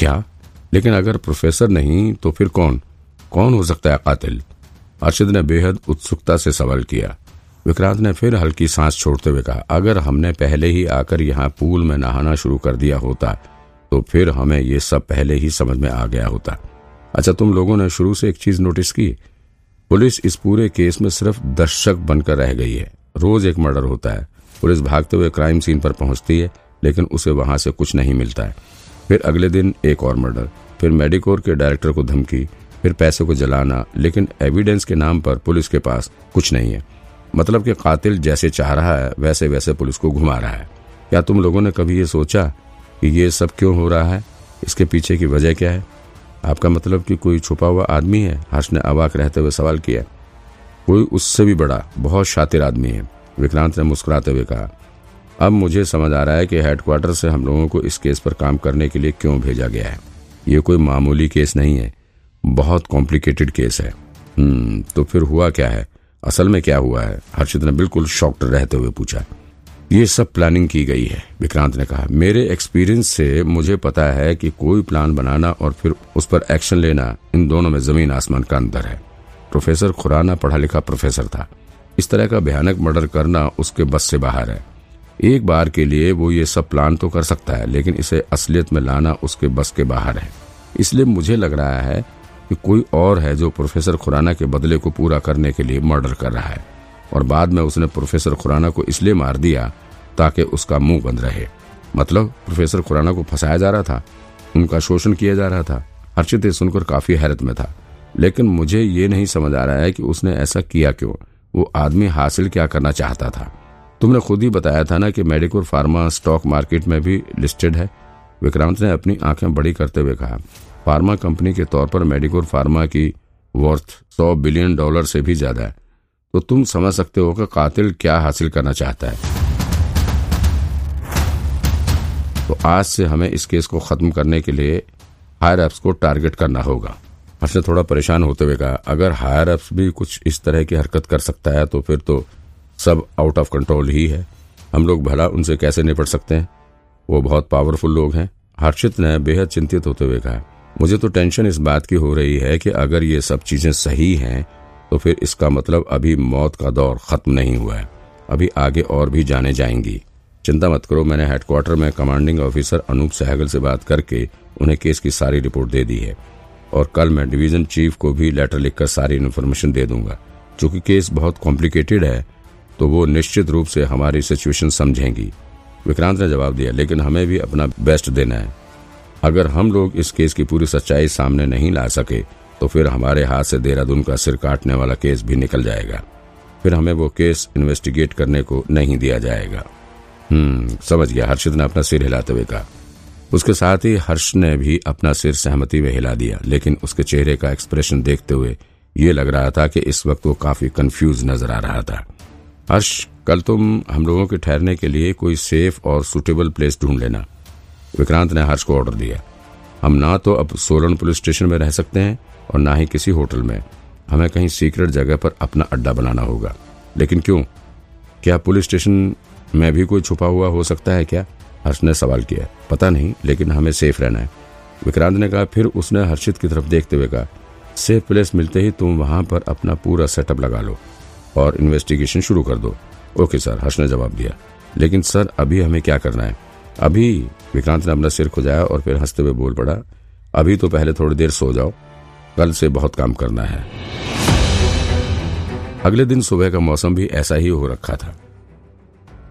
क्या? लेकिन अगर प्रोफेसर नहीं तो फिर कौन? कौन हो सकता है कातिल? अर्शद ने बेहद उत्सुकता से सवाल किया। विक्रांत ने फिर हल्की सांस छोड़ते हुए कहा, अगर हमने पहले ही आकर यहाँ पूल में नहाना शुरू कर दिया होता तो फिर हमें ये सब पहले ही समझ में आ गया होता। अच्छा तुम लोगों ने शुरू से एक चीज़ नोटिस की? पुलिस इस पूरे केस में सिर्फ़ दर्शक बनकर रह गई है। रोज एक मर्डर होता है। पुलिस भागते हुए क्राइम सीन पर पहुँचती है, लेकिन उसे वहाँ से कुछ नहीं मिलता है। फिर अगले दिन एक और मर्डर फिर मेडिकोर के डायरेक्टर को धमकी, फिर पैसे को जलाना, लेकिन एविडेंस के नाम पर पुलिस के पास कुछ नहीं है। मतलब कि कातिल जैसे चाह रहा है, वैसे वैसे पुलिस को घुमा रहा है। क्या तुम लोगों ने कभी ये सोचा कि ये सब क्यों हो रहा है? इसके पीछे की वजह क्या है? आपका मतलब कि कोई छुपा हुआ आदमी है? हर्ष ने अवाक रहते हुए सवाल किया। कोई उससे भी बड़ा, बहुत शातिर आदमी है, विक्रांत ने मुस्कुराते हुए कहा। अब मुझे समझ आ रहा है कि हेडक्वार्टर से हम लोगों को इस केस पर काम करने के लिए क्यों भेजा गया है। ये कोई मामूली केस नहीं है। बहुत कॉम्प्लिकेटेड केस है। हम्म तो फिर हुआ क्या है? असल में क्या हुआ है? हर्षित ने बिल्कुल शॉक्ड रहते हुए पूछा। ये सब प्लानिंग की गई है, विक्रांत ने कहा। मेरे एक्सपीरियंस से मुझे पता है कि कोई प्लान बनाना और फिर उस पर एक्शन लेना इन दोनों में ज़मीन आसमान का अंतर है। प्रोफेसर खुराना पढ़ा लिखा प्रोफेसर था। इस तरह का भयानक मर्डर करना उसके बस से बाहर है। एक बार के लिए वो ये सब प्लान तो कर सकता है, लेकिन इसे असलियत में लाना उसके बस के बाहर है। इसलिए मुझे लग रहा है कि कोई और है जो प्रोफेसर खुराना के बदले को पूरा करने के लिए मर्डर कर रहा है। और बाद में उसने प्रोफेसर खुराना को इसलिए मार दिया ताकि उसका मुँह बंद रहे। मतलब प्रोफेसर खुराना को फंसाया जा रहा था, उनका शोषण किया जा रहा था। हर्षित सुनकर काफ़ी हैरत में था। लेकिन मुझे ये नहीं समझ आ रहा है कि उसने ऐसा किया क्यों? वो आदमी हासिल क्या करना चाहता था? तुमने खुद ही बताया था ना कि मेडिकोर फार्मा स्टॉक मार्केट में भी लिस्टेड है। विक्रांत ने अपनी आँखें बड़ी करते हुए कहा, फार्मा कंपनी के तौर पर मेडिकोर फार्मा की वर्थ सौ बिलियन डॉलर से भी ज़्यादा है। तो तुम समझ सकते हो कि कातिल क्या हासिल करना चाहता है। तो आज से हमें इस केस को खत्म करने के लिए हायर एप्स को टारगेट करना होगा। हर्ष थोड़ा परेशान होते हुए कहा, अगर हायर एप्स भी कुछ इस तरह की हरकत कर सकता है तो फिर तो सब आउट ऑफ़ कंट्रोल ही है। हम लोग भला उनसे कैसे निपट सकते हैं? वो बहुत पावरफुल लोग हैं। हर्षित ने बेहद चिंतित होते हुए कहा, मुझे तो टेंशन इस बात की हो रही है कि अगर ये सब चीज़ें सही हैं तो फिर इसका मतलब अभी मौत का दौर खत्म नहीं हुआ है। अभी आगे और भी जाने जाएँगी। चिंता मत करो, मैंने हेडक्वार्टर में कमांडिंग ऑफिसर अनूप सहगल से बात करके उन्हें केस की सारी रिपोर्ट दे दी है। और कल मैं डिवीज़न चीफ को भी लेटर लिखकर सारी इन्फॉर्मेशन दे दूँगा। चूँकि केस बहुत कॉम्प्लिकेटेड है तो वो निश्चित रूप से हमारी सिचुएशन समझेंगी। विक्रांत ने जवाब दिया, लेकिन हमें भी अपना बेस्ट देना है। अगर हम लोग इस केस की पूरी सच्चाई सामने नहीं ला सके तो फिर हमारे हाथ से देहरादून का सिर काटने वाला केस भी निकल जाएगा। फिर हमें वो केस इन्वेस्टिगेट करने को नहीं दिया जाएगा। हम्म समझ गया। हर्षित ने अपना सिर हिलाते हुए कहा। उसके साथ ही हर्ष ने भी अपना सिर सहमति में हिला दिया, लेकिन उसके चेहरे का एक्सप्रेशन देखते हुए ये लग रहा था कि इस वक्त वो काफ़ी कंफ्यूज नज़र आ रहा था। हर्ष, कल तुम हम लोगों के ठहरने के लिए कोई सेफ़ और सुटेबल प्लेस ढूंढ लेना। विक्रांत ने हर्ष को ऑर्डर दिया। हम ना तो अब सोलन पुलिस स्टेशन में रह सकते हैं और ना ही किसी होटल में। हमें कहीं सीक्रेट जगह पर अपना अड्डा बनाना होगा। लेकिन क्यों? क्या पुलिस स्टेशन में भी कोई छुपा हुआ हो सकता है क्या? हर्ष ने सवाल किया। पता नहीं, लेकिन हमें सेफ़ रहना है। विक्रांत ने कहा, फिर उसने हर्षित की तरफ़ देखते हुए कहा सेफ़ प्लेस मिलते ही तुम वहाँ पर अपना पूरा सेटअप लगा लो। और इन्वेस्टिगेशन शुरू कर दो। ओके सर हर्ष ने जवाब दिया। लेकिन सर अभी हमें क्या करना है? अभी विक्रांत ने अपना सिर खुजाया और फिर हँसते हुए बोल पड़ा, अभी तो पहले थोड़ी देर सो जाओ, कल से बहुत काम करना है। अगले दिन सुबह का मौसम भी ऐसा ही हो रखा था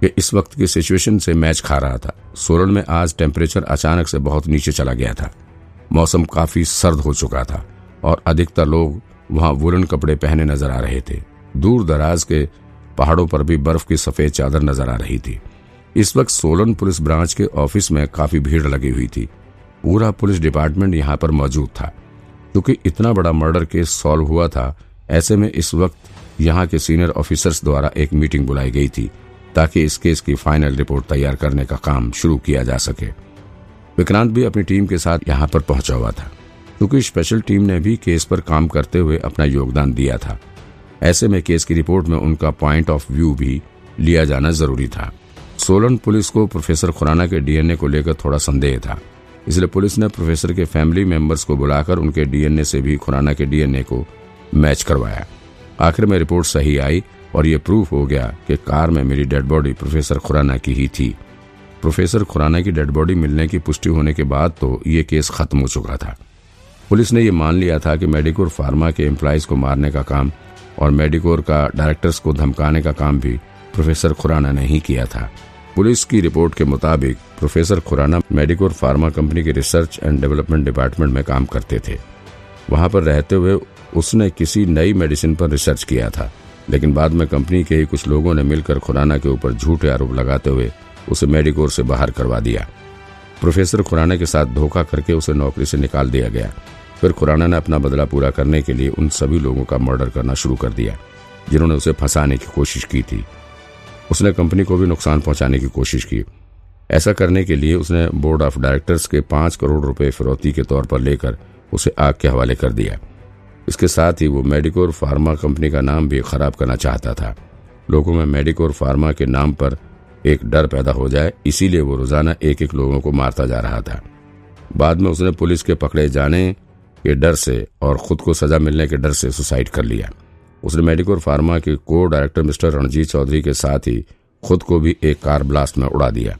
कि इस वक्त की सिचुएशन से मैच खा रहा था। सोलन में आज टेम्परेचर अचानक से बहुत नीचे चला गया था। मौसम काफ़ी सर्द हो चुका था और अधिकतर लोग वहाँ वुलन कपड़े पहने नज़र आ रहे थे। दूर दराज के पहाड़ों पर भी बर्फ़ की सफ़ेद चादर नज़र आ रही थी। इस वक्त सोलन पुलिस ब्रांच के ऑफ़िस में काफ़ी भीड़ लगी हुई थी। पूरा पुलिस डिपार्टमेंट यहाँ पर मौजूद था। क्योंकि इतना बड़ा मर्डर केस सॉल्व हुआ था, ऐसे में इस वक्त यहाँ के सीनियर ऑफिसर्स द्वारा एक मीटिंग बुलाई गई थी, ताकि इस केस की फाइनल रिपोर्ट तैयार करने का काम शुरू किया जा सके। विक्रांत भी अपनी टीम के साथ यहाँ पर पहुँचा हुआ था, क्योंकि स्पेशल टीम ने भी केस पर काम करते हुए अपना योगदान दिया था। ऐसे में केस की रिपोर्ट में उनका पॉइंट ऑफ़ व्यू भी लिया जाना ज़रूरी था। सोलन पुलिस को प्रोफेसर खुराना के डीएनए को लेकर थोड़ा संदेह था। इसलिए पुलिस ने प्रोफेसर के फैमिली मेंबर्स को बुलाकर उनके डीएनए से भी खुराना के डीएनए को मैच करवाया। आखिर में रिपोर्ट सही आई और ये प्रूफ हो गया कि कार में मेरी डेड बॉडी प्रोफेसर खुराना की ही थी। प्रोफेसर खुराना की डेड बॉडी मिलने की पुष्टि होने के बाद तो ये केस खत्म हो चुका था। पुलिस ने यह मान लिया था कि मेडिकोर फार्मा के एम्प्लॉयज़ को मारने का काम और मेडिकोर का डायरेक्टर्स को धमकाने का काम भी प्रोफेसर खुराना ने ही किया था। पुलिस की रिपोर्ट के मुताबिक professor Khurana Medicore pharma company के रिसर्च एंड डेवलपमेंट डिपार्टमेंट में काम करते थे। वहाँ पर रहते हुए उसने किसी नई मेडिसिन पर रिसर्च किया था, लेकिन बाद में कंपनी के ही कुछ लोगों ने मिलकर खुराना के ऊपर झूठे आरोप लगाते हुए उसे मेडिकोर से बाहर करवा दिया। प्रोफेसर खुराना के साथ धोखा करके उसे नौकरी से निकाल दिया गया। फिर खुराना ने अपना बदला पूरा करने के लिए उन सभी लोगों का मर्डर करना शुरू कर दिया, जिन्होंने उसे फंसाने की कोशिश की थी। उसने कंपनी को भी नुकसान पहुँचाने की कोशिश की। ऐसा करने के लिए उसने बोर्ड ऑफ़ डायरेक्टर्स के पाँच करोड़ रुपए फिरौती के तौर पर लेकर उसे आग के हवाले कर दिया। इसके साथ ही वो मेडिकोर फार्मा कंपनी का नाम भी खराब करना चाहता था। लोगों में मेडिकोर फार्मा के नाम पर एक डर पैदा हो जाए, इसीलिए वो रोज़ाना एक एक लोगों को मारता जा रहा था। बाद में उसने पुलिस के पकड़े जाने के डर से और खुद को सजा मिलने के डर से सुसाइड कर लिया। उसने मेडिकोर फार्मा के को डायरेक्टर मिस्टर रणजीत चौधरी के साथ ही खुद को भी एक कार ब्लास्ट में उड़ा दिया।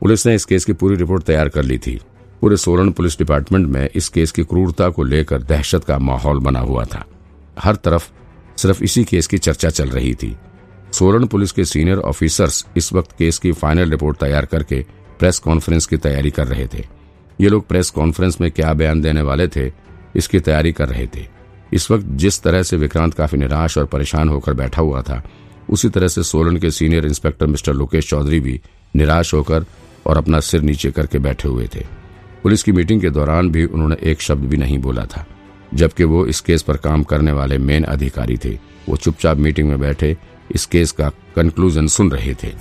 पुलिस ने इस केस की पूरी रिपोर्ट तैयार कर ली थी। पूरे सोलन पुलिस डिपार्टमेंट में इस केस की क्रूरता को लेकर दहशत का माहौल बना हुआ था। हर तरफ़ सिर्फ़ इसी केस की चर्चा चल रही थी। सोलन पुलिस के सीनियर ऑफिसर्स इस वक्त केस की फाइनल रिपोर्ट तैयार करके प्रेस कॉन्फ्रेंस की तैयारी कर रहे थे। ये लोग प्रेस कॉन्फ्रेंस में क्या बयान देने वाले थे इसकी तैयारी कर रहे थे। इस वक्त जिस तरह से विक्रांत काफ़ी निराश और परेशान होकर बैठा हुआ था, उसी तरह से सोलन के senior inspector mister Lokesh Chaudhary भी निराश होकर और अपना सिर नीचे करके बैठे हुए थे। पुलिस की मीटिंग के दौरान भी उन्होंने एक शब्द भी नहीं बोला था, जबकि वो इस केस पर काम करने वाले मेन अधिकारी थे। वो चुपचाप मीटिंग में बैठे इस केस का कंक्लूजन सुन रहे थे।